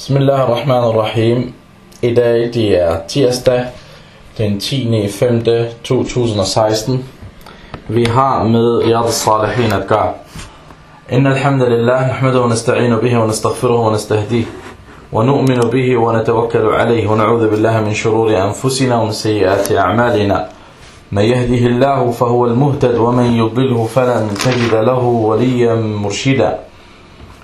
Bismillahirrahmanirrahim. I dag det er tirsdag den 10. 5. 2016. Vi har med Riyad al-Salihin at gøre. إن الحمد لله نحمده ونستعين به ونستغفره ونستهديه ونؤمن به ونتوكل عليه ونعوذ بالله من شرور أنفسنا ومن سيئات أعمالنا من يهده الله فهو المهتد ومن يضله فلن تجد له وليا مرشدا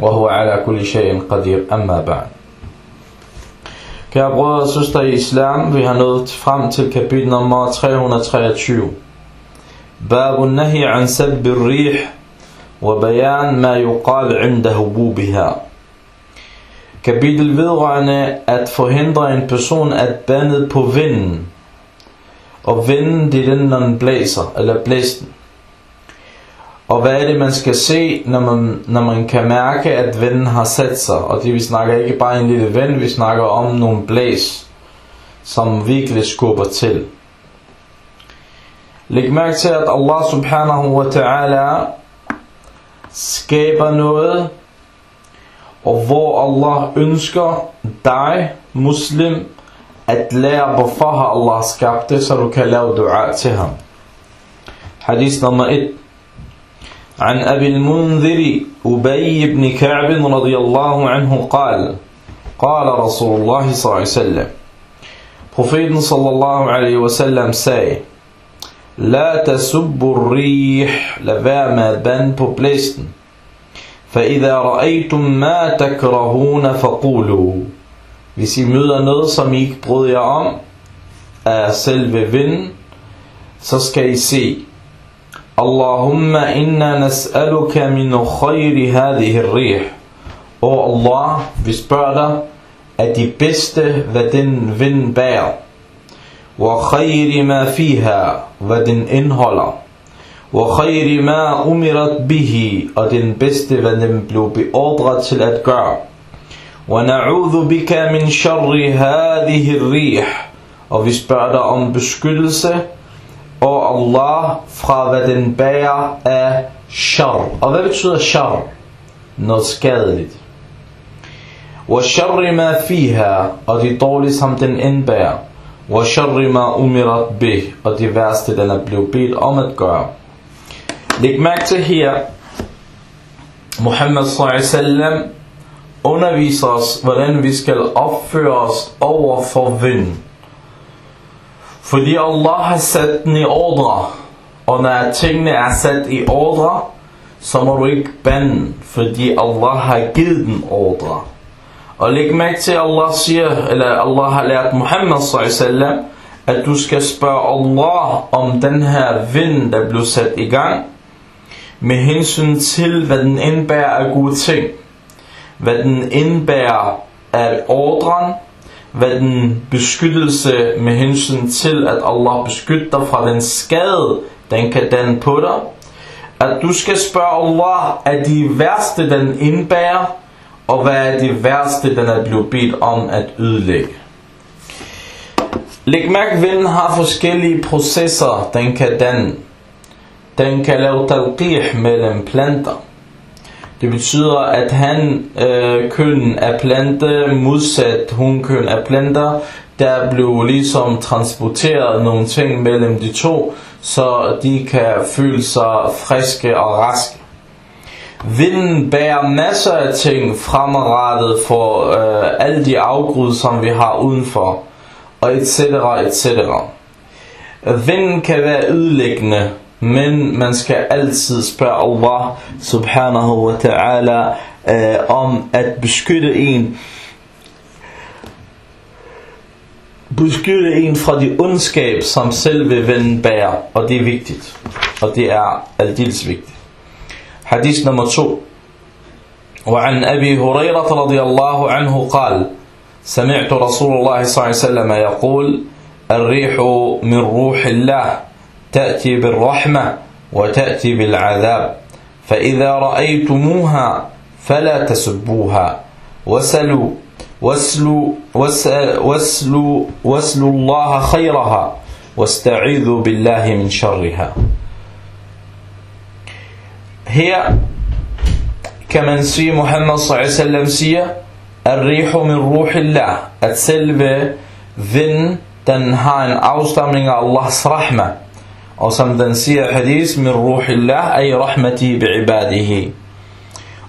وهو على كل شيء قدير أما بعد Kære brødre og søstre i islam, vi har nået frem til kapitel nummer 323. باب النهي عن سب الريح وبيان ما يقال عند هبوبها Kapitel vedrørende at forhindre en person at bande på vinden. Og vinden, det er den, når den blæser, eller blæsten. Og hvad er det, man skal se, når man, når man kan mærke, at vinden har sat sig? Og det vi snakker ikke bare en lille vind, vi snakker om nogle blæs, som virkelig skubber til. Læg mærke til, at Allah subhanahu wa ta'ala skaber noget, og hvor Allah ønsker dig, muslim, at lære, hvorfor har Allah skabt det, så du kan lave dua til ham. Hadith nummer 1. عن أبي المنذر أبي بن كعب رضي الله عنه قال قال رسول الله صلى الله عليه وسلم Profeten sallallahu alaihi wasallam sagde La tasubbu rih Lad være med at bande på blæsten فإذا رأيتم ما تكرهون فقولوا Hvis I møder noget, som I ikke bryder jer om af selve vinden, så skal I se اللهم إنا نسألك من خير هذه الريح Og Allah, vi spørger dig af de bedste, hvad den vind bærer. وخير ما فيها, hvad den indeholder. وخير ما أمرت به, og den bedste, hvad den blev beordret til at gøre. ونعوذ بك من شر هذه الريح, og vi spørger dig om beskyttelse og Allah fra hvad den bærer af shar. Og hvad betyder shar? Noget skadeligt. وَشَرِّ مَا فِيهَا Og det dårlige som den indbærer. وَشَرِّ مَا أُمِرَتْ بِهِ Og det værste den er blevet bedt om at gøre. Læg mærke til her, Muhammad sallallahu underviser os, hvordan vi skal opføre os over for vinden. Fordi Allah har sat den i ordre. Og når tingene er sat i ordre, så må du ikke bande, fordi Allah har givet den ordre. Og læg mærke til, at Allah siger, eller Allah har lært Muhammad sallam, at du skal spørge Allah om den her vind, der blev sat i gang, med hensyn til, hvad den indbærer af gode ting. Hvad den indbærer af ordren, hvad den beskyttelse med hensyn til, at Allah beskytter fra den skade, den kan danne på dig. At du skal spørge Allah, er de værste, den indbærer, og hvad er det værste, den er blevet bedt om at ødelægge. Læg mærke, vinden har forskellige processer, den kan danne. Den kan lave talqih mellem planter. Det betyder, at han øh, køn af plante modsat hun køn af planter, der blev ligesom transporteret nogle ting mellem de to, så de kan føle sig friske og raske. Vinden bærer masser af ting fremadrettet for øh, alle de afgrud, som vi har udenfor, og et cetera, et cetera. Vinden kan være ødelæggende, men man skal altid spørge Allah subhanahu wa ta'ala øh, om at beskytte en beskytte en fra de ondskab, som selve vinden bærer, og det er vigtigt. Og det er aldeles vigtigt. حديث نمبر 2 وعن أبي هريرة رضي الله عنه قال سمعت رسول الله صلى الله عليه وسلم يقول الريح من روح الله تأتي بالرحمة وتأتي بالعذاب فإذا رأيتموها فلا تسبوها وسلوا واسلوا واسلوا واسلوا الله خيرها واستعيذوا بالله من شرها man sige, Muhammad s.a.v. siger, at rihu min ruhillah, at selve vind, den har en afstamning af Allahs rahma. Og som siger hadith, min ruhillah, ay rahmati bi'ibadihi.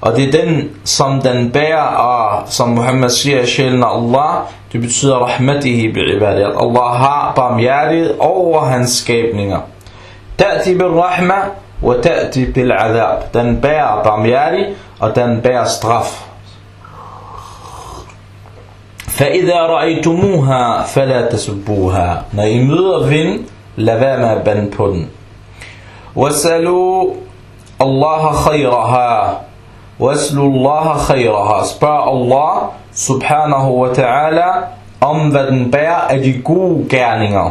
Og det er den, som den bærer, og som Muhammad siger, sjælen af Allah, det betyder rahmatihi bi'ibadihi, at Allah har barmhjertighed over hans skabninger. Ta'ti bil rahma, وتأتي بالعذاب den bærer barmhjertig og den bærer straf فإذا رأيتموها فلا تسبوها når I møder vind Lad være med at bande på den. Wasalu Allah khayraha. Waslu Allah khayraha. Spørg Allah subhanahu wa ta'ala om hvad den bærer af de gode gerninger.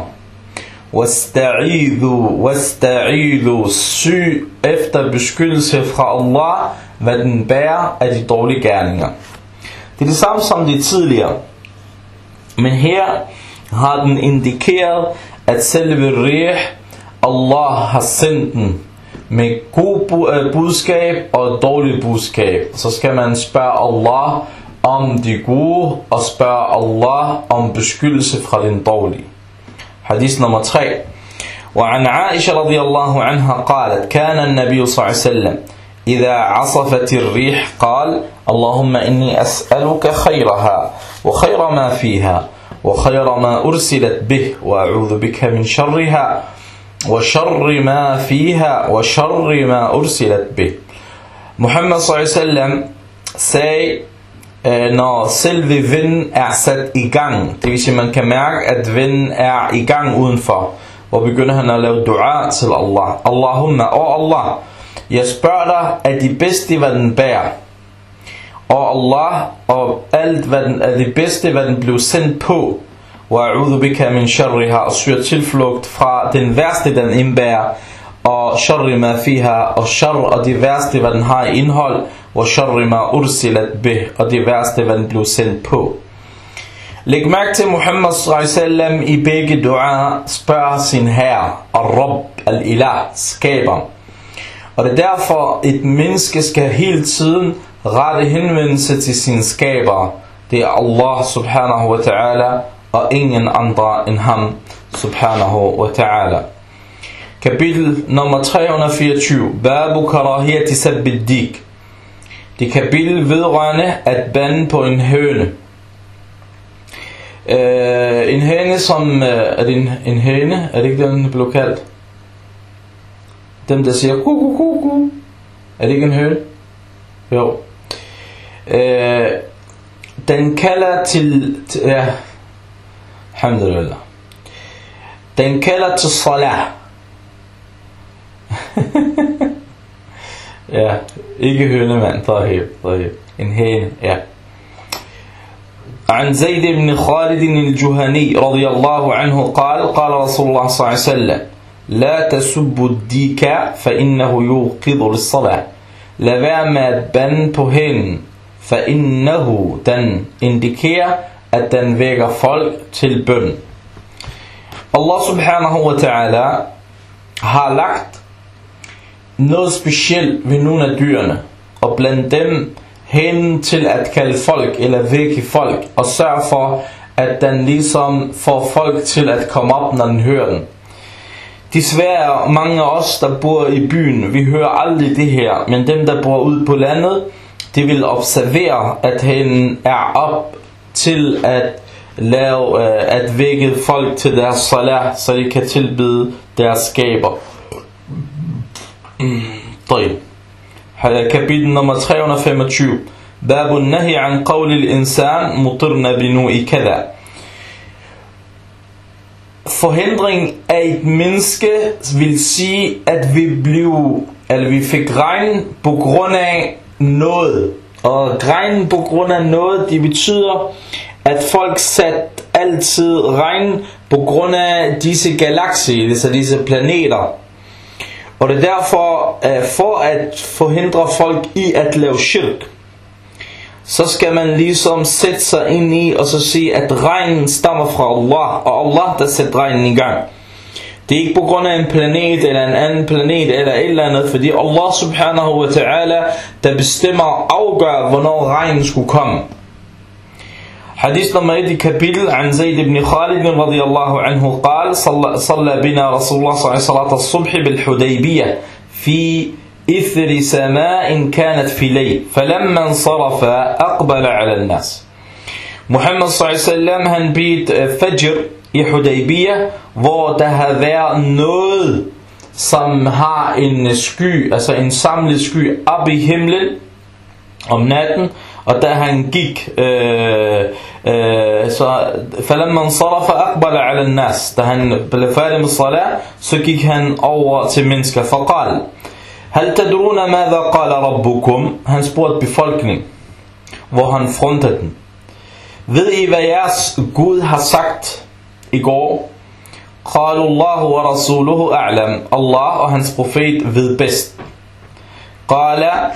Wasta'idhu, wasta'idhu, syg efter beskyttelse fra Allah, hvad den bærer af de dårlige gerninger. Det er det samme som det tidligere. Men her har den indikeret, at selve rih, Allah har sendt den med god budskab og dårlig budskab. Så skal man spørge Allah om de gode, og spørge Allah om beskyttelse fra den dårlige. حديث نمبر 3 وعن عائشة رضي الله عنها قالت كان النبي صلى الله عليه وسلم إذا عصفت الريح قال اللهم إني أسألك خيرها وخير ما فيها وخير ما أرسلت به وأعوذ بك من شرها وشر ما فيها وشر ما أرسلت به محمد صلى الله عليه وسلم sagde øh, når selve vinden er sat i gang. Det vil sige, man kan mærke, at vinden er i gang udenfor. Hvor begynder han at lave dua til Allah. Allahumma, og Allah, jeg spørger dig, at de bedste, hvad den bærer. Og Allah, og alt, hvad den, er det bedste, hvad den blev sendt på. Wa'udhu bika min sharriha, og syr tilflugt fra den værste, den indbærer. Og sharri ma fiha, og shar, og det værste, hvad den har i indhold. وشر ما أرسلت به og det værste, hvad den blev sendt på. Læg mærke til Muhammad sallam i begge dua spørger sin herre, Ar-Rabb, Al-Ilah, skaber. Og det er derfor, et menneske skal hele tiden rette henvendelse til sin skaber. Det er Allah subhanahu wa ta'ala, og ingen andre end ham subhanahu wa ta'ala. Kapitel nummer 324. Babu karahiyati sabbid dik. Det kapitel vedrørende at bande på en høne. Øh, en høne som, øh, er det en, en høne? Er det ikke den, blev kaldt? Dem der siger ku ku ku ku. Er det ikke en høne? Jo. Til, til ja, alhamdulillah. Den kalder til salah. Ja, ikke hønemand, طيب طيب hæne, ja. عن زيد بن خالد الجهني رضي الله عنه قال قال رسول الله صلى الله عليه وسلم لا تسبوا الديك فإنه يوقظ للصلاة Lad være med فَإِنَّهُ den indikerer, at den vækker folk til bøn. Allah subhanahu wa ta'ala har lagt noget specielt ved nogle af dyrene, og blandt dem hen til at kalde folk eller vække folk, og sørge for, at den ligesom får folk til at komme op, når den hører den. Desværre mange af os, der bor i byen, vi hører aldrig det her, men dem, der bor ude på landet, de vil observere, at han er op til at lave, øh, at vække folk til deres salat, så de kan tilbede deres skaber. طيب kapitel nummer 325 باب النهي عن قول الإنسان مطرنا بنوء كذا Forhindring af et menneske vil sige, at vi blev, eller vi fik regn på grund af noget. Og regnen på grund af noget, det betyder, at folk sat altid regn på grund af disse galakser, altså disse planeter. Og det er derfor, øh, for at forhindre folk i at lave shirk, så skal man ligesom sætte sig ind i og så sige, at regnen stammer fra Allah, og Allah der sætter regnen i gang. Det er ikke på grund af en planet eller en anden planet eller et eller andet, fordi Allah subhanahu wa ta'ala, der bestemmer og afgør, hvornår regnen skulle komme. حديث لما يدي كبيل عن زيد بن خالد رضي الله عنه قال صلى, صلى بنا رسول الله صلى الله عليه صلاة الصبح بالحديبية في إثر سماء كانت في ليل فلما انصرف أقبل على الناس محمد صلى الله عليه وسلم bedt fajr i Hudaybiyah, hvor der havde været noget, som har en sky, altså en samlet sky op i himlen om natten, og da han gik, øh, øh, så فَلَمَّا انصَرَفَ أَقْبَلَ عَلَى النَّاسِ Da han blev færdig med salat, så gik han over til mennesker, فقال هل تدرون ماذا قال ربكم Han spurgte befolkningen, hvor han frontede den. Ved I, hvad jeres Gud har sagt i går? قالوا الله ورسوله أعلم Allah og hans profet ved bedst. قال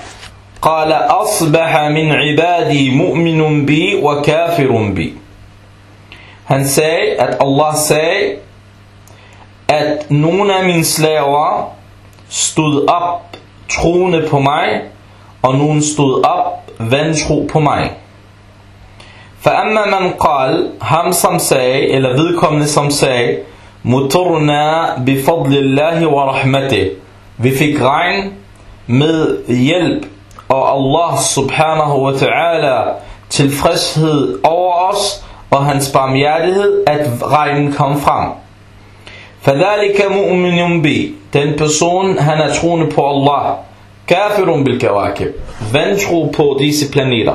قال أصبح من عبادي مؤمن بي وكافر بي Han sagde, at Allah sagde, at nogle af mine slaver stod op troende på mig, og nogen stod op vantro på mig. فأما من قال ham som sagde, eller vedkommende som sagde, muturna bifadli Allahi wa rahmatih. Vi fik regn med hjælp og Allah subhanahu wa ta'ala tilfredshed over os og hans barmhjertighed, at regnen kom frem. فَذَلِكَ مُؤْمِنٌ بِي Den person, han er troende på Allah. Kafirun bil kawakib. Vantro på disse planeter.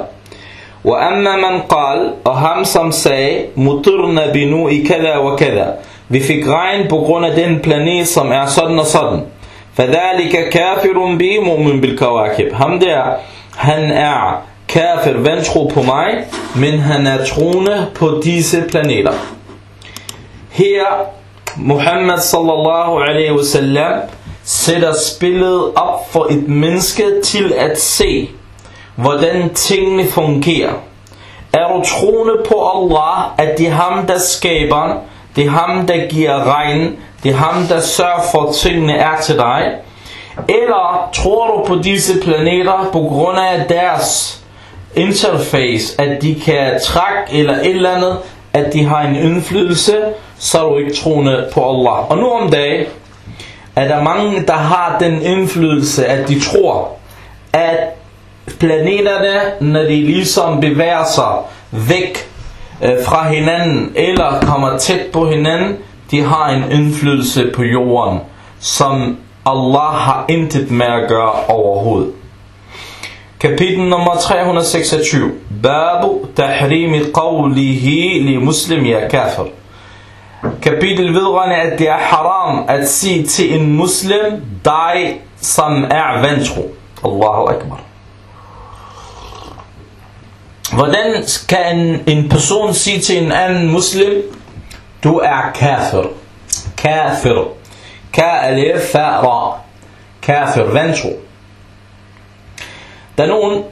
وَأَمَّا مَنْ قَال Og ham som sagde, مُطِرْنَ بِنُوءِ كَذَا وَكَذَا Vi fik regn på grund af den planet, som er sådan og sådan. فَذَلِكَ كَافِرٌ بِي مُؤْمِن بِالْكَوَاكِبْ Ham der, han er kafir, vantro på mig, men han er troende på disse planeter. Her, Muhammad sallallahu alaihi wasallam sætter spillet op for et menneske til at se, hvordan tingene fungerer. Er du troende på Allah, at det er ham, der skaber, det er ham, der giver regn, det er ham, der sørger for, at tingene er til dig? Eller tror du på disse planeter på grund af deres interface, at de kan trække eller et eller andet, at de har en indflydelse, så er du ikke troende på Allah. Og nu om dagen er der mange, der har den indflydelse, at de tror, at planeterne, når de ligesom bevæger sig væk øh, fra hinanden, eller kommer tæt på hinanden, de har en indflydelse på jorden, som Allah har intet med at gøre overhovedet. Kapitel nummer 326. Babu tahrimi qawlihi li muslim ya kafir. Kapitel vedrørende, at det er haram at sige til en muslim, dig som er vantro. Allahu Akbar. Hvordan kan en person sige til en anden muslim, du er kafir. Kafir. Ka-alif fa-ra. Kafir, vantro. Der er nogen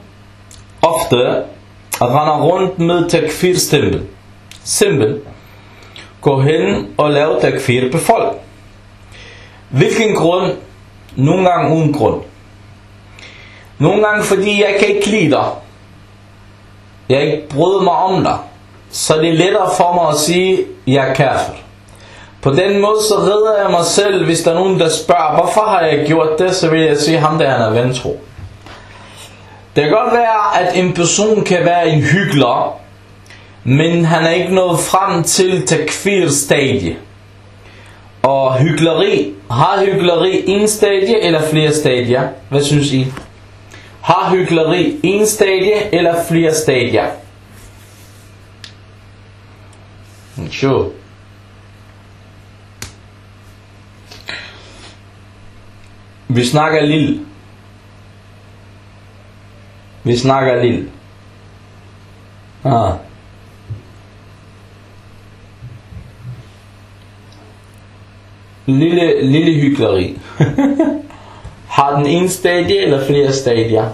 ofte render rundt med takfir stempel. Simpel. Gå hen og lav takfir på folk. Hvilken grund? Nogle gange uden grund. Nogle gange fordi jeg kan ikke lide dig. Jeg ikke bryder mig om dig. Så det er lettere for mig at sige, jeg er kafir. På den måde så redder jeg mig selv, hvis der er nogen, der spørger, hvorfor har jeg gjort det, så vil jeg sige, ham der han er vantro. Det kan godt være, at en person kan være en hyggelig, men han er ikke nået frem til takfir-stadie. Og hyggeleri, har hyggeleri en stadie eller flere stadier? Hvad synes I? Har hyggeleri en stadie eller flere stadier? Sure. Vi snakker lille. Vi snakker lille. Ah. Lille, lille hyggeleri. Har den en stadie eller flere stadier?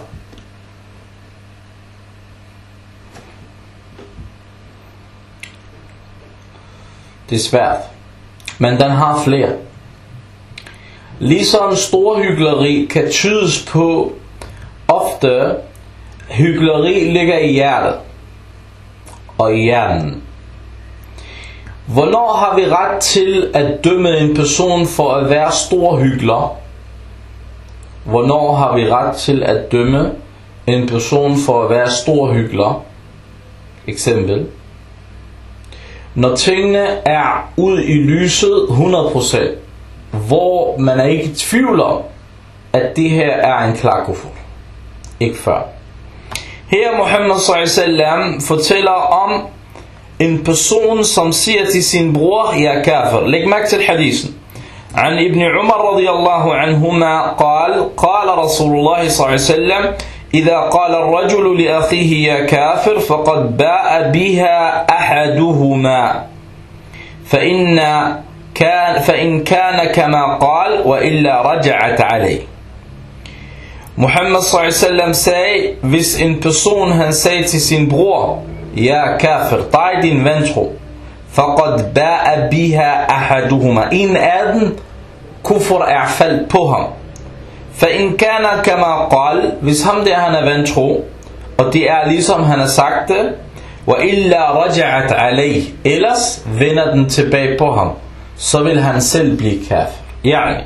Det er svært. Men den har flere. Ligesom stor hyggeleri kan tydes på ofte hyggeleri ligger i hjertet og i hjernen. Hvornår har vi ret til at dømme en person for at være stor hyggelig? Hvornår har vi ret til at dømme en person for at være stor hyggelig? Eksempel. Når tingene er ud i lyset 100%, hvor man er ikke i tvivl om, at det her er en klar kufur. Ikke før. Her Muhammad sallallahu fortæller om en person som siger til sin bror, ja kafir. Læg mærke til hadisen. عن ابن عمر رضي الله عنهما قال قال رسول الله صلى الله عليه وسلم إذا قال الرجل لأخيه يا كافر فقد باء بها أحدهما. فإن كان فإن كان كما قال وإلا رجعت عليه. Muhammad s.a.v. sagde, hvis en person han sagde til sin bror, Ja kafir, dig din vantro, faqad ba'a biha ahaduhuma. En af dem, kufur er faldt på ham. For in kana kama qal, hvis ham der han er vantro, og det er ligesom han har sagt det, wa illa raja'at alayh, ellers vender den tilbage på ham, så vil han selv blive kafir. Yani,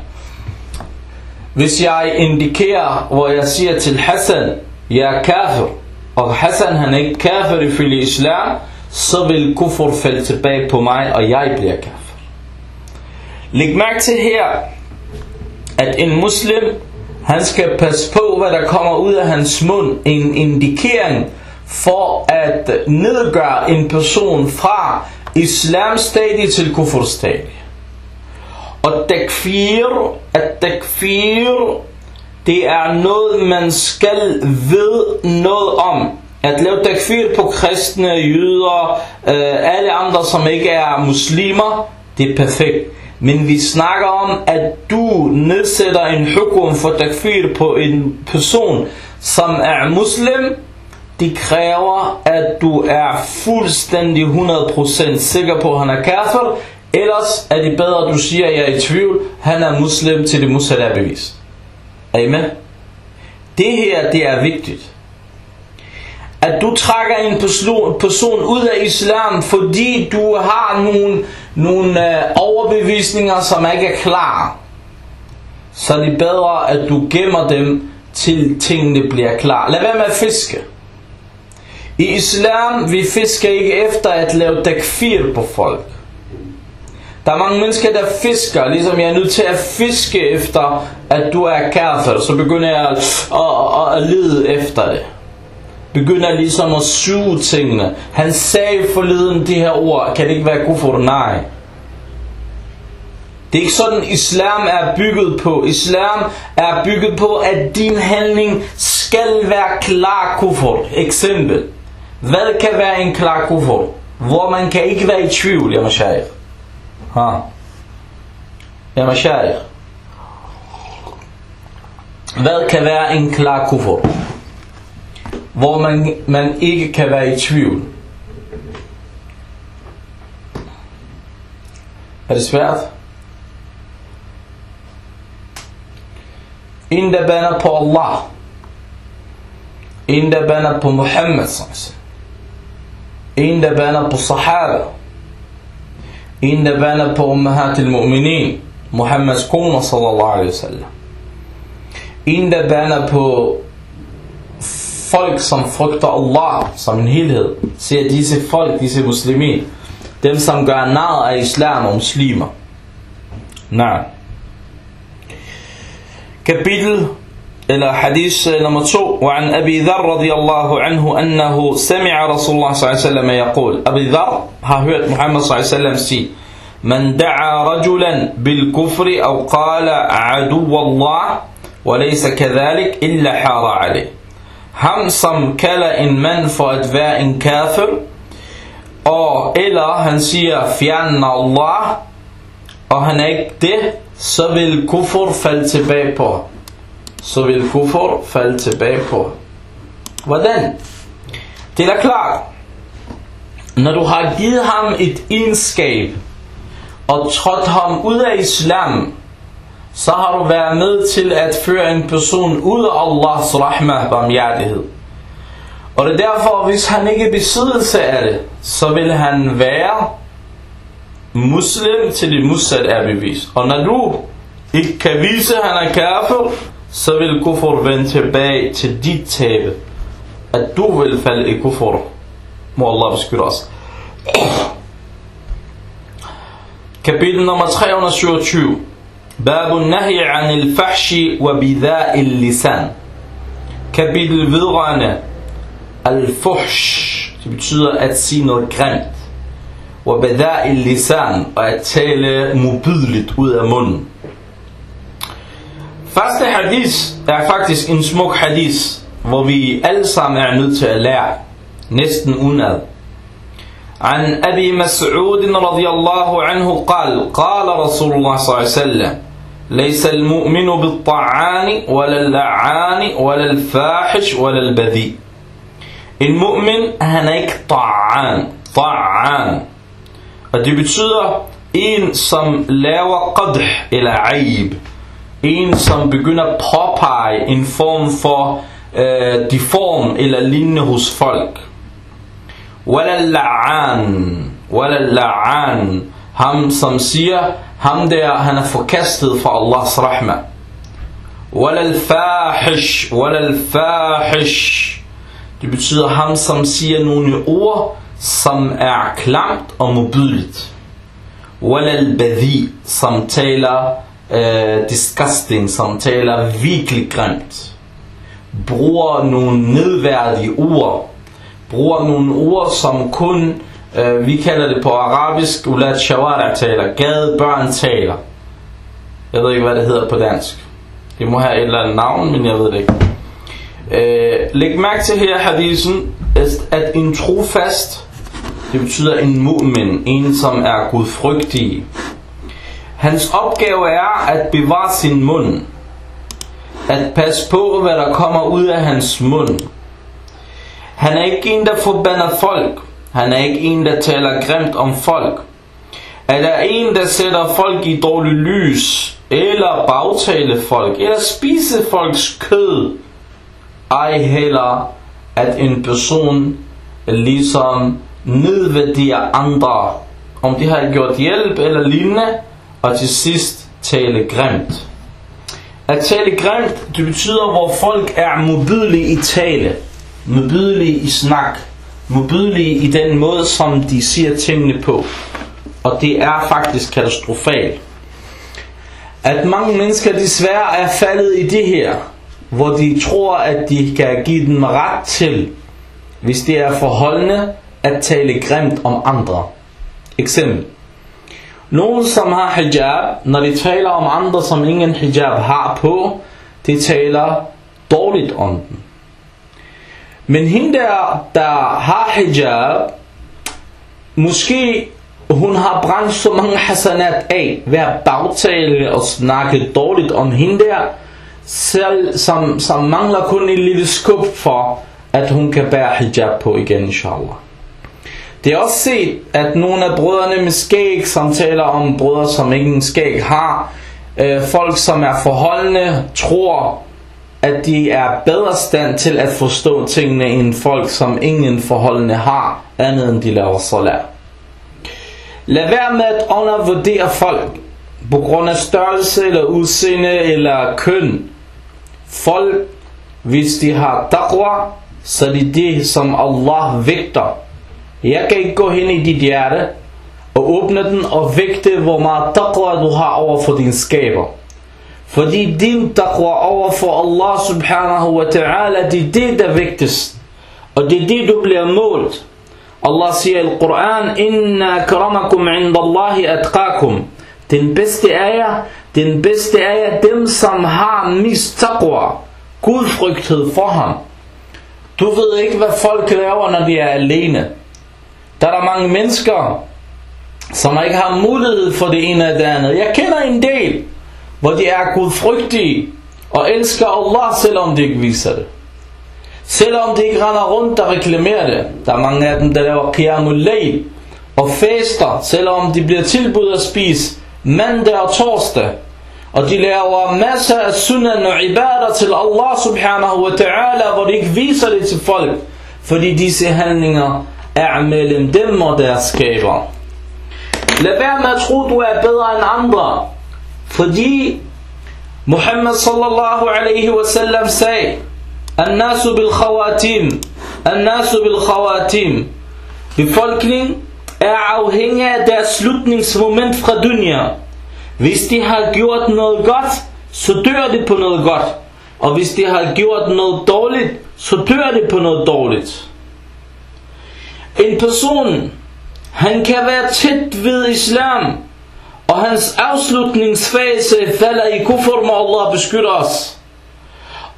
hvis jeg indikerer, hvor jeg siger til Hassan, jeg er kafir, og Hassan han er ikke kafir ifølge islam, så vil kufur falde tilbage på mig, og jeg bliver kafir. Læg mærke til her, at en muslim, han skal passe på, hvad der kommer ud af hans mund. En indikering for at nedgøre en person fra islamstadie til kufurstadie. Og takfir, at takfir, det er noget, man skal ved noget om. At lave takfir på kristne, jøder, øh, alle andre, som ikke er muslimer, det er perfekt. Men vi snakker om, at du nedsætter en hukum for takfir på en person, som er muslim, det kræver, at du er fuldstændig 100% sikker på, at han er kafir, Ellers er det bedre, at du siger, at jeg er i tvivl, han er muslim til det modsatte er bevis. Amen. Det her, det er vigtigt. At du trækker en person ud af islam, fordi du har nogle, nogle øh, overbevisninger, som ikke er klar. Så er bedre, at du gemmer dem, til tingene bliver klar. Lad være med at fiske. I islam, vi fisker ikke efter at lave takfir på folk. Der er mange mennesker, der fisker, ligesom jeg er nødt til at fiske efter, at du er kafir. Så begynder jeg at, at, at, at lede efter det begynder ligesom at suge tingene. Han sagde forleden de her ord, kan det ikke være kufur? Nej. Det er ikke sådan, islam er bygget på. Islam er bygget på, at din handling skal være klar kufur. Eksempel. Hvad kan være en klar kufur? Hvor man kan ikke være i tvivl, jeg mashaykh. Ha. Jeg mashaykh. Hvad kan være en klar kufur? Hvor man, man ikke kan være i tvivl. Er det svært? En der bander på Allah. En der bander på Muhammad. En der bander på Sahaba. En, der bander på ummahat al-mu'minin, Muhammeds kone, sallallahu alaihi wasallam. En, der bander på folk, som frygter Allah som en helhed. Ser disse folk, disse muslimer, dem som gør nar af islam og muslimer. Nej. Kapitel إلى حديث نمبر 2 وعن أبي ذر رضي الله عنه أنه سمع رسول الله صلى الله عليه وسلم يقول أبي ذر ها hørt محمد صلى الله عليه وسلم سي من دعا رجلا بالكفر أو قال عدو الله وليس كذلك إلا حار عليه ham som kalder en mand for at være en kafir og eller han siger fjern Allah og han er ikke det så vil kufur falde tilbage på så vil kufur falde tilbage på. Hvordan? Det er da klart. Når du har givet ham et egenskab, og trådt ham ud af islam, så har du været med til at føre en person ud af Allahs rahmah, barmhjertighed. Og det er derfor, hvis han ikke er besiddelse af det, så vil han være muslim til det modsat er bevis. Og når du ikke kan vise, at han er kafir, så vil kufur vende tilbage til dit tabe. At du vil falde i kufur. Må Allah beskytte os. Kapitel nummer 327. باب النهي عن الفحش وبذاء اللسان. Kapitel vedrørende al-fuhsh. Det betyder at sige noget grimt. وبذاء اللسان. Og at tale mobydeligt ud af munden. Første hadith er faktisk en smuk hadith, hvor vi alle sammen er nødt til at lære, næsten unad. عن أبي مسعود رضي الله عنه قال قال رسول الله صلى الله عليه وسلم ليس المؤمن بالطعان ولا اللعان ولا الفاحش ولا البذيء er ikke ta'an, ta'an. Og det betyder en, som laver qadh eller aib en, som begynder at påpege en form for øh, deform eller lignende hos folk. Wala la'an, wala la'an, ham som siger, ham der, han er forkastet fra Allahs rahma. Wala al-fahish, wala al-fahish, det betyder ham, som siger nogle ord, som er klamt og modbydeligt. Wala al-badhi, som taler øh, disgusting, som taler virkelig grimt, bruger nogle nedværdige ord, bruger nogle ord, som kun, Øh, vi kalder det på arabisk, ulat shawara taler, gadebørn taler. Jeg ved ikke, hvad det hedder på dansk. Det må have et eller andet navn, men jeg ved det ikke. Øh, læg mærke til her hadisen, at en trofast, det betyder en mu'min, en som er gudfrygtig, Hans opgave er at bevare sin mund. At passe på, hvad der kommer ud af hans mund. Han er ikke en, der forbander folk. Han er ikke en, der taler grimt om folk. Er der en, der sætter folk i dårligt lys, eller bagtale folk, eller spise folks kød, ej heller at en person ligesom nedværdiger andre, om de har gjort hjælp eller lignende, og til sidst tale grimt. At tale grimt, det betyder, hvor folk er modbydelige i tale, modbydelige i snak, modbydelige i den måde, som de siger tingene på. Og det er faktisk katastrofalt. At mange mennesker desværre er faldet i det her, hvor de tror, at de kan give dem ret til, hvis det er forholdende, at tale grimt om andre. Eksempel. Nogen som har hijab, når de taler om andre, som ingen hijab har på, de taler dårligt om dem. Men hende der, der har hijab, måske hun har brændt så mange hasanat af ved at bagtale og snakke dårligt om hende der, selv som, som mangler kun en lille skub for, at hun kan bære hijab på igen, inshallah. Det er også set, at nogle af brødrene med skæg, som taler om brødre, som ingen skæg har, øh, folk som er forholdende, tror, at de er bedre stand til at forstå tingene end folk, som ingen forholdene har, andet end de laver salat. Lad være med at undervurdere folk på grund af størrelse eller udseende eller køn. Folk, hvis de har taqwa, så er det det, som Allah vægter. Jeg kan ikke gå hen i dit hjerte og åbne den og vægte, hvor meget taqwa du har over for din skaber. Fordi din taqwa over for Allah subhanahu wa ta'ala, det er det, der vigtigst. Og det er det, du bliver målt. Allah siger i Al-Quran, Inna akramakum indallahi atqakum. Den bedste er jer, den bedste er jer dem, som har mest taqwa, gudfrygthed for ham. Du ved ikke, hvad folk laver, når de er alene. Der er der mange mennesker, som ikke har mulighed for det ene eller det andet. Jeg kender en del, hvor de er gudfrygtige og elsker Allah, selvom de ikke viser det. Selvom de ikke render rundt og reklamerer det. Der er mange af dem, der laver qiyamul layl og fester, selvom de bliver tilbudt at spise mandag og torsdag. Og de laver masser af sunan og ibadah til Allah subhanahu wa ta'ala, hvor de ikke viser det til folk. Fordi disse handlinger er mellem dem og deres skaber. Lad være med at tro, du er bedre end andre. Fordi Muhammad sallallahu alaihi wasallam sagde, An-nasu bil khawatim. An-nasu bil khawatim. Befolkningen er afhængig af deres slutningsmoment fra dunya. Hvis de har gjort noget godt, så dør de på noget godt. Og hvis de har gjort noget dårligt, så dør de på noget dårligt. En person, han kan være tæt ved islam, og hans afslutningsfase falder i kufur, må Allah beskytte os.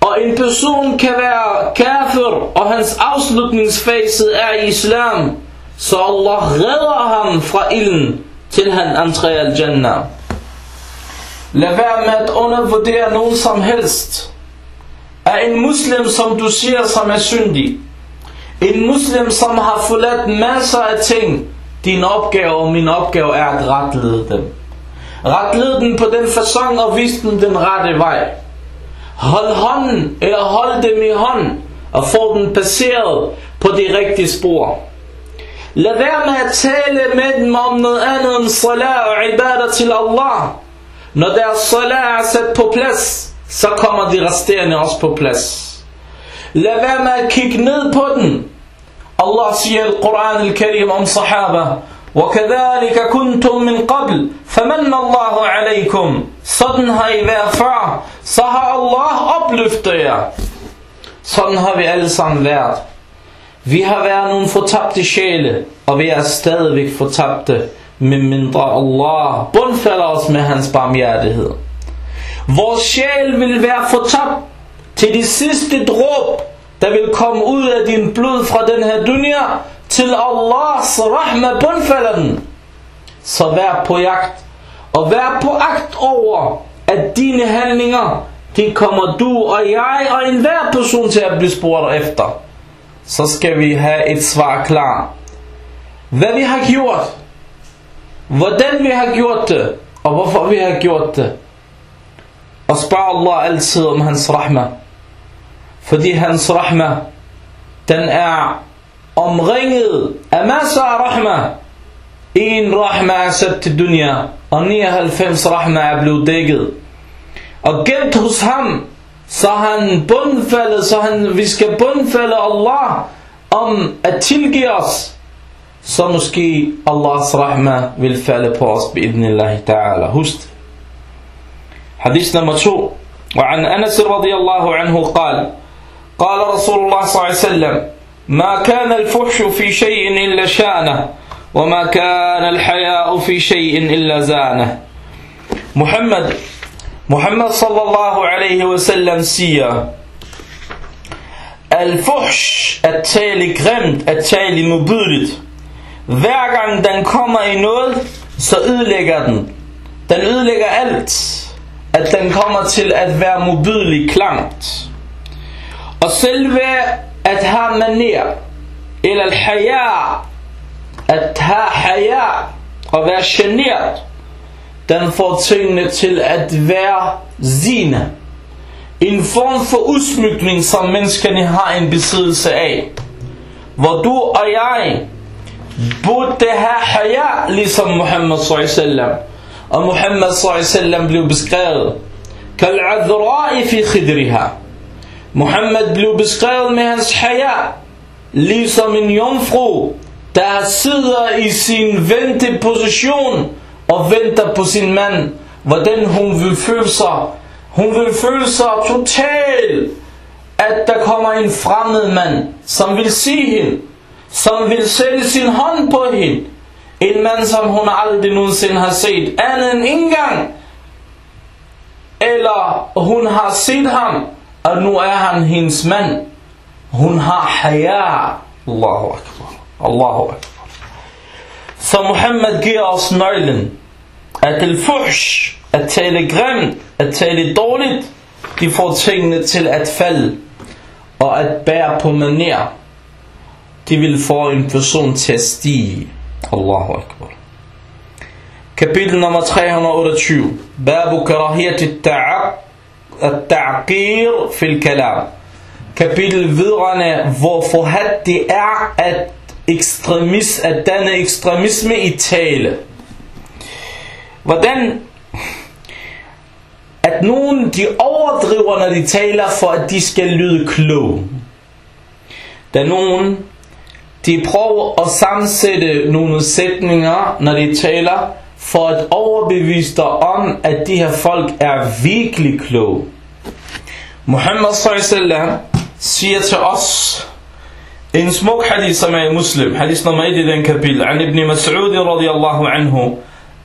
Og en person kan være kafir, og hans afslutningsfase er i islam, så Allah redder ham fra ilden, til han antræder al-Jannah. Lad være med at undervurdere nogen som helst. Er en muslim, som du siger, som er syndig. En muslim, som har forladt masser af ting. Din opgave og min opgave er at retlede dem. Retlede dem på den fasong og vise dem den rette vej. Hold hånden, eller hold dem i hånden, og få dem passeret på det rigtige spor. Lad være med at tale med dem om noget andet end salat og ibadah til Allah. Når deres salat er sat på plads, så kommer de resterende også på plads. Lad være med at kigge ned på den. Allah siger i Koran al-Karim om sahaba, وَكَذَلِكَ كُنْتُم مِّن قَبْلِ فَمَنَّ اللَّهُ عَلَيْكُمْ Sådan har I været før, så har Allah opløftet jer. Sådan har vi alle sammen været. Vi har været nogle fortabte sjæle, og vi er stadigvæk fortabte, med mindre Allah bundfælder os med hans barmhjertighed. Vores sjæl vil være fortabt til de sidste dråb, der vil komme ud af din blod fra den her dunya, til Allahs rahma bundfælder den. Så vær på jagt, og vær på agt over, at dine handlinger, de kommer du og jeg og enhver person til at blive spurgt efter. Så skal vi have et svar klar. Hvad vi har gjort, hvordan vi har gjort det, og hvorfor vi har gjort det. Og spørg Allah altid om hans rahma. Fordi hans rahma, den er omringet af masser af rahma. En rahma er sat til dunya, og 99 rahma er blevet dækket. Og gemt hos ham, så han bundfældet, så han, vi skal bundfælde Allah om at tilgive os. Så måske Allahs rahma vil falde på os, bi'idnillahi ta'ala. Husk حديث نمبر 2 وعن أنس رضي الله عنه قال قال رسول الله صلى الله عليه وسلم ما كان الفحش في شيء إلا شانه وما كان الحياء في شيء إلا زانه محمد محمد صلى الله عليه وسلم siger Al-fuhsh, at tale grimt, at tale modbydeligt. Hver gang den kommer i noget, så ødelægger den. Den ødelægger alt. At den kommer til at være modbydelig klangt. Og selve at have maner, eller al-haya, at have haya, og være generet, den får tingene til at være zine. En form for udsmykning, som menneskene har en besiddelse af. Hvor du og jeg, burde have haya, ligesom Muhammad sallallahu Og Muhammad sallallahu blev beskrevet. Kal'adhra'i fi khidriha. Muhammad blev beskrevet med hans haya, ligesom en jomfru, der sidder i sin venteposition og venter på sin mand, hvordan hun vil føle sig. Hun vil føle sig totalt, at der kommer en fremmed mand, som vil se hende, som vil sætte sin hånd på hende. En mand, som hun aldrig nogensinde har set andet end engang. Eller hun har set ham, og nu er han hendes mand. Hun har haya. Allahu akbar. Allahu akbar. Så Muhammad giver os nøglen. At al-fuhsh, at tale grimt, at tale dårligt, de får tingene til at falde. Og at bære på maner, de vil få en person til at stige. Allahu akbar. Kapitel nummer 328. Babu karahiyat at-ta'qir fil kalam. Kapitel vedrørende, hvor forhat det er at, ekstremis, at danne ekstremisme i tale. Hvordan at nogen de overdriver, når de taler, for at de skal lyde kloge. Der er nogen, de prøver at sammensætte nogle sætninger, når de taler, for at overbevise dig om, at de her folk er virkelig kloge. Muhammad sallallahu siger til os en smuk hadith, som er i muslim, hadith nummer 1 i den kapitel, an ibn Mas'ud radiyallahu anhu,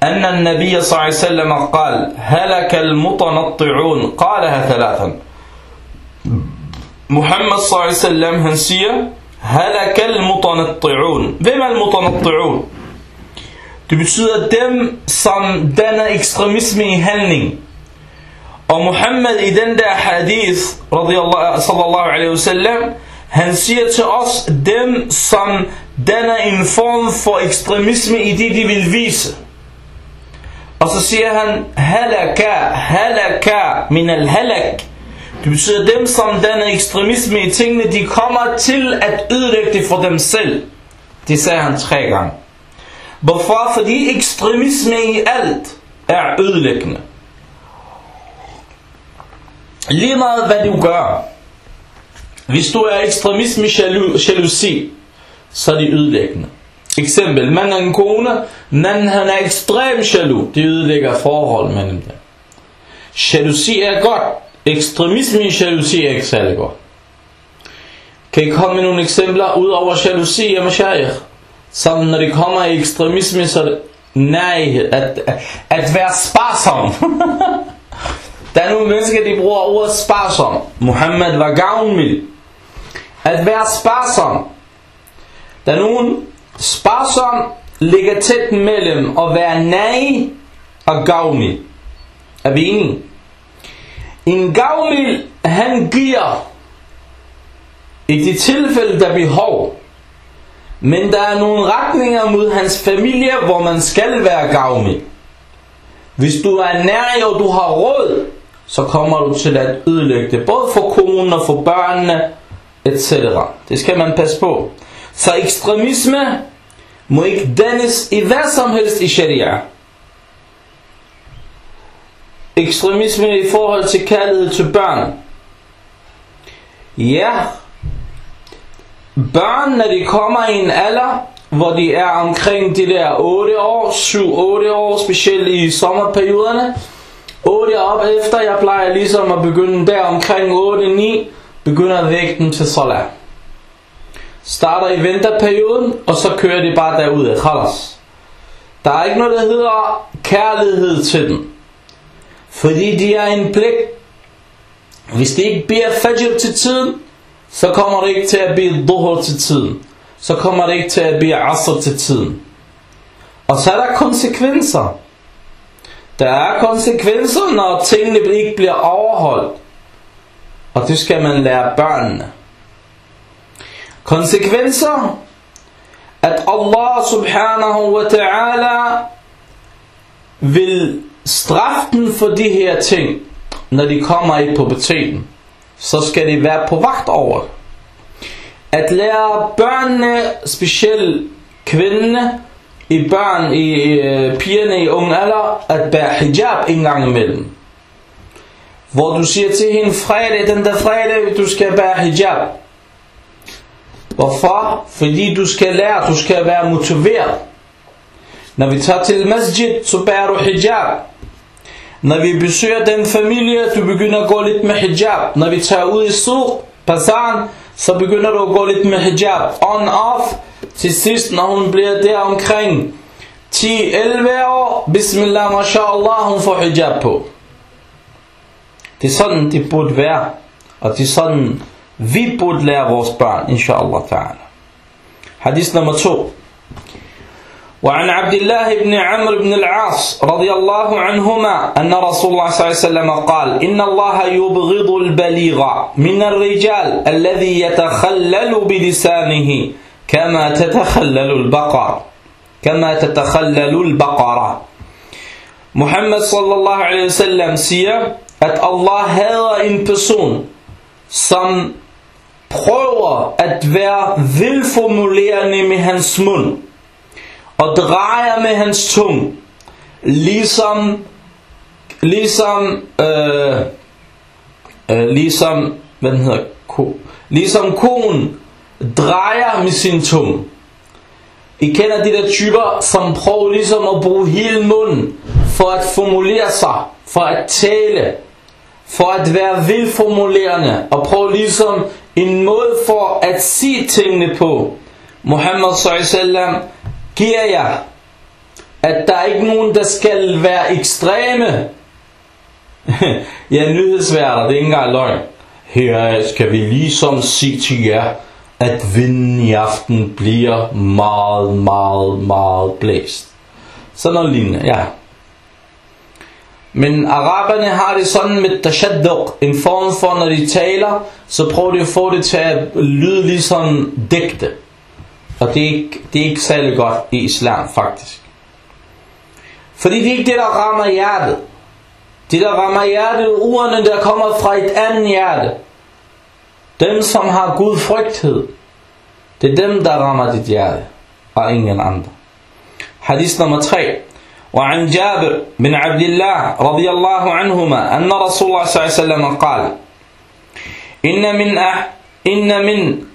أن النبي صلى الله عليه وسلم قال هلك المتنطعون قالها ثلاثا محمد صلى الله عليه وسلم han siger هلك المتنطعون hvem er المتنطعون det betyder dem som danner ekstremisme i handling og Muhammad i den der hadith sallallahu alaihi wasallam han siger til os dem som danner en form for ekstremisme i det de vil vise og så siger han, halaka, halaka, min al halak. Det betyder dem, som danner ekstremisme i tingene, de kommer til at ødelægge det for dem selv. Det sagde han tre gange. Hvorfor? Fordi ekstremisme i alt er ødelæggende. Lige meget hvad du gør. Hvis du er ekstremisme med jalousi, så er det ødelæggende. Eksempel, man er en kone, men han er ekstremt jaloux. Det ødelægger forhold mellem dem. Jalousi er godt. Ekstremisme i jalousi er ikke særlig godt. Kan I komme med nogle eksempler ud over jalousi og mashayikh? Som når det kommer i ekstremisme, så nej, at, at være sparsom. Der er nogle mennesker, de bruger ordet sparsom. Muhammad var gavnmild. At være sparsom. Der er nogen, Sparsom ligger tæt mellem at være nej og gavmild. Er vi enige? En gavmild, han giver i de tilfælde, der behov. Men der er nogle retninger mod hans familie, hvor man skal være gavmild. Hvis du er nær og du har råd, så kommer du til at ødelægge det, både for konen og for børnene, etc. Det skal man passe på. Så ekstremisme må ikke dannes i hvad som helst i sharia. Ekstremisme i forhold til kærlighed til børn. Ja, børn, når de kommer i en alder, hvor de er omkring de der 8 år, 7-8 år, specielt i sommerperioderne. 8 op efter, jeg plejer ligesom at begynde der omkring 8-9, begynder at vække dem til salat starter i vinterperioden, og så kører de bare derud Khalas. Der er ikke noget, der hedder kærlighed til dem. Fordi de er en pligt. Hvis de ikke beder fajr til tiden, så kommer det ikke til at blive dhuhr til tiden. Så kommer det ikke til at blive asr til tiden. Og så er der konsekvenser. Der er konsekvenser, når tingene ikke bliver overholdt. Og det skal man lære børnene. Konsekvenser, at Allah subhanahu wa ta'ala vil straffe dem for de her ting, når de kommer i puberteten. Så skal de være på vagt over at lære børnene specielt kvinderne, i børn, i i øh, pigerne i ung alder, at bære hijab en gang imellem. Hvor du siger til hende, fredag, den der fredag, du skal bære hijab. Hvorfor? Fordi du skal lære, du skal være motiveret. Når vi tager til masjid, så bærer du hijab. Når vi besøger den familie, du begynder at gå lidt med hijab. Når vi tager ud i suq, bazaren, så begynder du at gå lidt med hijab. On, off, til sidst, når hun bliver der omkring 10-11 år, bismillah, mashallah, hun får hijab på. Det er sådan, det burde være. Og det er sådan, vi burde lære vores børn, inshallah ta'ala. Hadith nummer 2. وعن عبد الله بن عمرو بن العاص رضي الله عنهما أن رسول الله صلى الله عليه وسلم قال إن الله يبغض البليغ من الرجال الذي يتخلل بلسانه كما تتخلل البقر كما تتخلل البقرة. محمد صلى الله عليه وسلم siger at Allah hader en person som prøver at være velformulerende med hans mund og drejer med hans tung, ligesom, ligesom, øh, øh, ligesom, hvad den hedder, ko, ligesom konen drejer med sin tung. I kender de der typer, som prøver ligesom at bruge hele munden for at formulere sig, for at tale, for at være velformulerende, og prøve ligesom en måde for at sige tingene på. Muhammad sallallahu giver jer, at der er ikke nogen, der skal være ekstreme. ja, nyhedsværter, det er ikke engang løgn. Her skal vi ligesom sige til jer, at vinden i aften bliver meget, meget, meget blæst. Sådan noget lignende, ja. Men araberne har det sådan med tashadduq, en form for, når de taler, så prøver de at få det til at lyde ligesom digte. Og det er, ikke, det er ikke særlig godt i islam faktisk. Fordi det er ikke det, der rammer hjertet. Det, der rammer hjertet, ordene, der kommer fra et andet hjerte. Dem, som har Gud frygthed. Det er dem, der rammer dit hjerte. Og ingen andre. Hadith nummer 3. وعن جابر بن عبد الله رضي الله عنهما أن رسول الله صلى الله عليه وسلم قال إن من أح إن من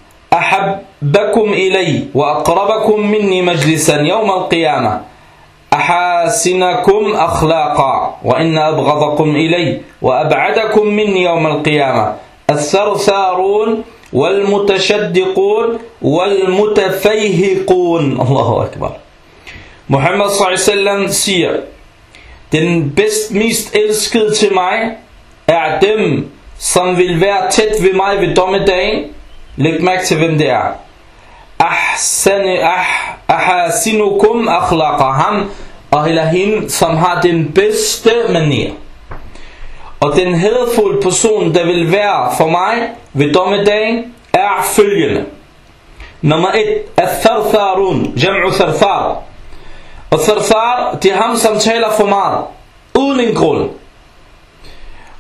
أحبكم إلي وأقربكم مني مجلسا يوم القيامة. أحاسنكم أخلاقا وإن أبغضكم إلي وأبعدكم مني يوم القيامة. الثرثارون والمتشدقون والمتفيهقون. الله أكبر. Muhammad sallallahu siger, den bedst mest elskede til mig er dem, som vil være tæt ved mig ved dommedagen. Læg mærke til, hvem det er. Ah, ahasinukum akhlaqa ham, og eller hende, som har den bedste manier. Og den hedefulde person, der vil være for mig ved dommedagen, er følgende. Nummer 1. Al-Thartharun, Jam'u Tharthar. Og Tharthar, det er ham, som taler for meget, uden en grund.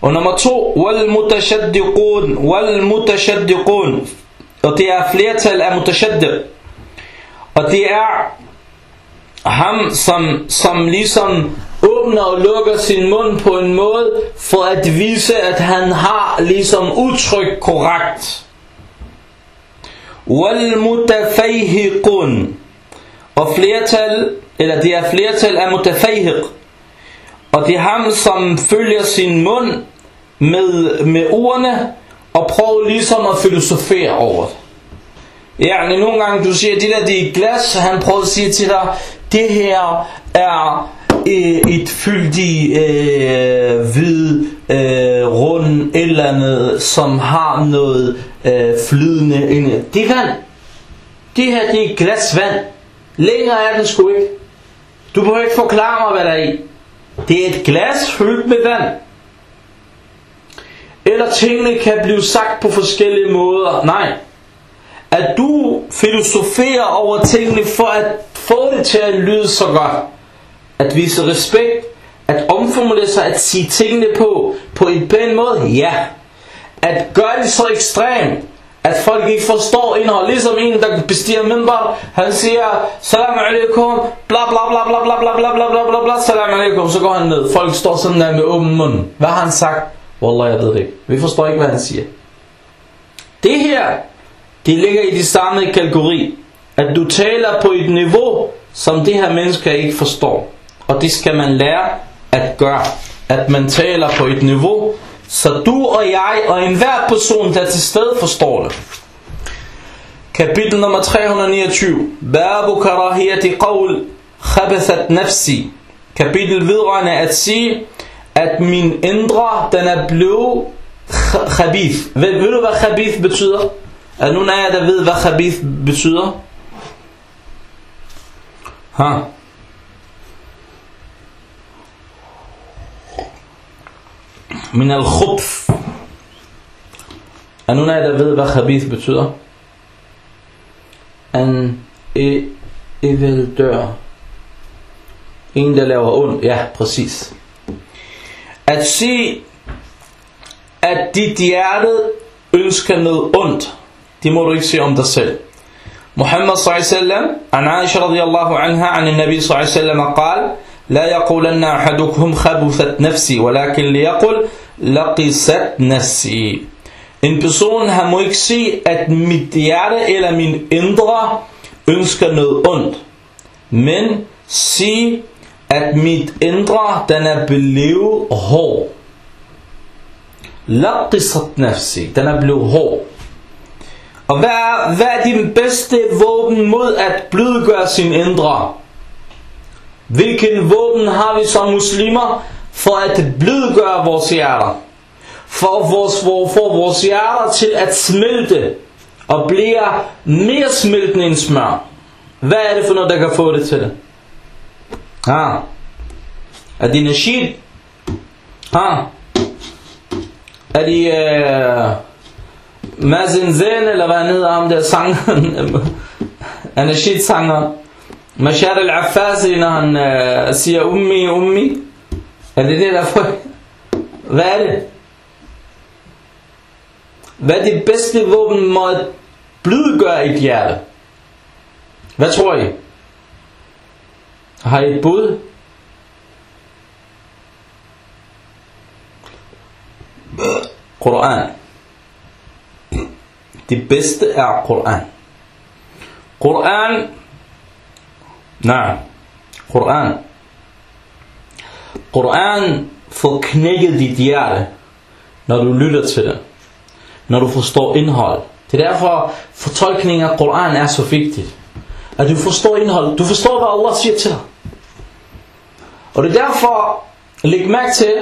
Og nummer 2. Wal-Mutashaddiqun, Wal-Mutashaddiqun. Og det er flertal af mutashaddiq. Og det er ham, som, som ligesom åbner og lukker sin mund på en måde, for at vise, at han har ligesom udtryk korrekt. Wal-mutafayhiqun. Og flertal, eller det er flertal af mutafayhiq. Og det er ham, som følger sin mund med, med ordene, og prøv ligesom at filosofere over det. Ja, nogle gange du siger, det der det er glas, han prøver at sige til dig, det her er øh, et fyldig øh, hvid øh, rund eller andet, som har noget øh, flydende inde. Det er vand. Det her det er glas vand. Længere er den sgu ikke. Du behøver ikke forklare mig, hvad der er i. Det er et glas fyldt med vand. Eller tingene kan blive sagt på forskellige måder. Nej. At du filosoferer over tingene for at få det til at lyde så godt. At vise respekt. At omformulere sig. At sige tingene på, på en pæn måde. Ja. At gøre det så ekstremt. at folk ikke forstår indhold. Ligesom en, der bestiger mindbar, han siger, salam alaikum, bla bla bla bla bla bla bla bla bla bla bla, salam alaikum, så går han ned. Folk står sådan der med åben mund. Hvad har han sagt? Wallah, jeg ved det ikke. Vi forstår ikke, hvad han siger. Det her, det ligger i de samme kategori, at du taler på et niveau, som det her mennesker ikke forstår. Og det skal man lære at gøre. At man taler på et niveau, så du og jeg og enhver person, der til stede, forstår det. Kapitel nummer 329. Babu karahiyati qawl khabathat nafsi. Kapitel vedrørende at sige, at min indre, den er blevet khabith. Ved, ved du, hvad khabith betyder? Er nogen af jer, der ved, hvad khabith betyder? Ha? Min al-khubf. Er nogen af jer, der ved, hvad khabith betyder? En e evil dør. En, der laver ondt. Ja, præcis. At sige, at dit hjerte ønsker noget ondt, det må du ikke sige om dig selv. محمد صلى الله عليه وسلم عن عائشة رضي الله عنها عن النبي صلى الله عليه وسلم قال لا يقولن أحدكم خبثت نفسي ولكن ليقل لقست نفسي En person han må ikke sige, at mit hjerte eller min indre ønsker noget ondt. Men sige, at mit indre den er blevet hård. Laqisat nafsi, den er blevet hård. Og hvad er, hvad er din bedste våben mod at blødgøre sin indre? Hvilken våben har vi som muslimer for at blødgøre vores hjerter? For vores, for, for vores hjerter til at smelte og bliver mere smeltende end smør. Hvad er det for noget, der kan få det til det? Ah. Er det nashid? Ah. Er det øh, Mazen Zen, eller hvad han hedder ham der sangeren? Anashid sanger. Mashar al-Affazi, når han øh, siger ummi, ummi. Er det det, der får? Hvad er det? Hvad er det bedste våben mod at i et hjerte? Hvad tror I? Har I et bud? Koran. Det bedste er Koran. Koran. Nej. Koran. Koran får knækket dit hjerte, når du lytter til det. Når du forstår indhold. Det er derfor fortolkningen af Koran er så vigtigt. At du forstår indhold. Du forstår, hvad Allah siger til dig. Og det er derfor, læg mærke til,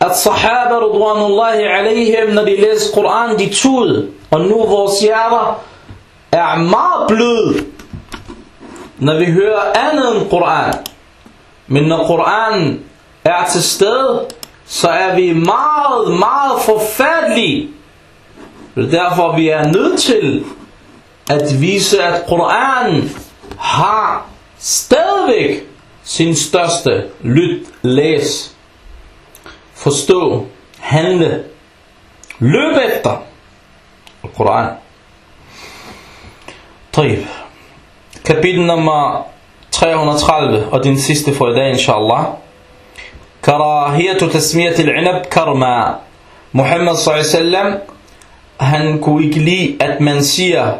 at sahaba radwanullahi alaihim, når de læser Koran, de tude. Og nu vores hjerter er meget bløde, når vi hører andet end Koran. Men når Koran er til stede, så er vi meget, meget forfærdelige. Det er derfor, vi er nødt til at vise, at Koran har stadigvæk sin største lyt, læs, forstå, handle, løb efter Koran. طيب. Kapitel nummer 330 og din sidste for i dag, inshallah. Karahiyatu tasmiyat al-inab karma. Muhammad sallallahu han kunne ikke lide, at man siger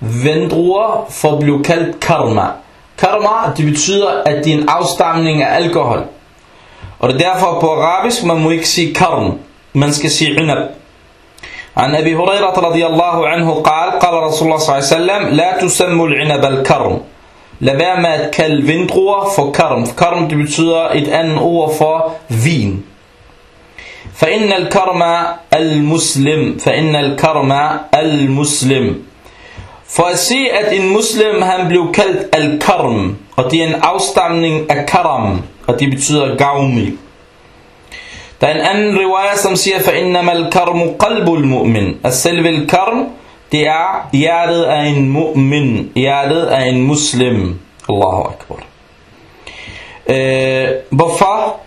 vendruer for at blive kaldt karma. Karma, det betyder, at det er en afstamning af alkohol. Og det er derfor på arabisk, man må ikke sige karm. Man skal sige inab. عن أبي هريرة رضي الله عنه قال قال رسول الله صلى الله عليه وسلم لا تسموا العنب الكرم Lad være med at kalde vindruer for karm. Karm det betyder et andet ord for vin. فإن الكرم المسلم فإن الكرم المسلم For at se at en muslim han blev kaldt al-karm og det er en afstamning af karam og det betyder gavmild. Der er en anden riwaya, som siger, فَإِنَّمَا الْكَرْمُ قَلْبُ الْمُؤْمِنِ At selve al-karm, det er hjertet af en mu'min, hjertet af en muslim. Allahu Akbar. Øh, hvorfor?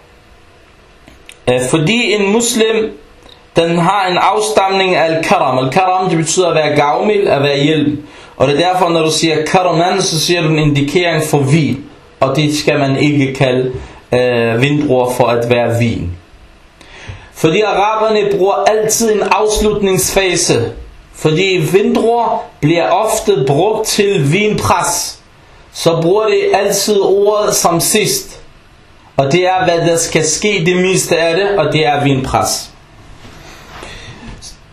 Øh, fordi en muslim den har en afstamning af al-karam. Al-karam det betyder at være gavmild, at være hjælp. Og det er derfor, når du siger karaman, så siger du en indikering for vin. Og det skal man ikke kalde øh, vindruer for at være vin. Fordi araberne bruger altid en afslutningsfase. Fordi vindruer bliver ofte brugt til vinpres. Så bruger de altid ordet som sidst. Og det er, hvad der skal ske det meste af det, og det er vinpres.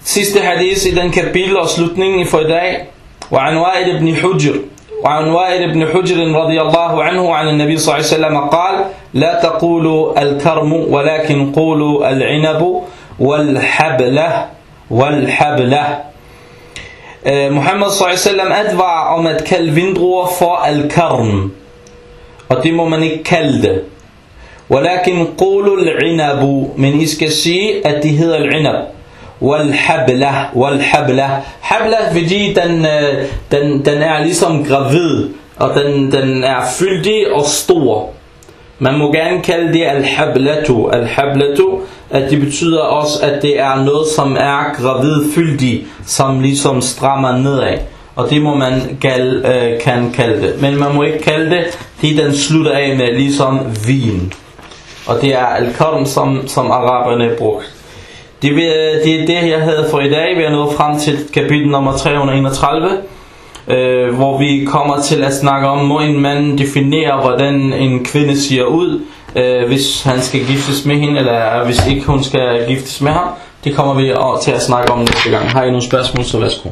Sidste hadith i den kapitel og slutningen for i dag. وعن وائل بن حجر وعن وائل بن حجر رضي الله عنه عن النبي صلى الله عليه وسلم قال لا تقولوا الكرم ولكن قولوا العنب والحبلة والحبلة Muhammad s.a.v. advarer om at kalde vindruer for al-karm. Og det må man ikke kalde det. ولكن قولوا العنب Men I skal sige at de hedder al-inab. Walhabla, walhabla. Habla, fordi den, den, den er ligesom gravid, og den, den er fyldig og stor. Man må gerne kalde det al-hablatu. Al-hablatu, at det betyder også, at det er noget, som er gravidfyldig, som ligesom strammer nedad. Og det må man gal, øh, kan kalde det. Men man må ikke kalde det, fordi den slutter af med ligesom vin. Og det er al-karm, som, som araberne brugte det, øh, det er det, jeg havde for i dag. Vi er nået frem til kapitel nummer 331, øh, hvor vi kommer til at snakke om, må en mand definere, hvordan en kvinde siger ud, øh, hvis han skal giftes med hende, eller hvis ikke hun skal giftes med ham. Det kommer vi til at snakke om næste gang. Har I nogle spørgsmål, så værsgo.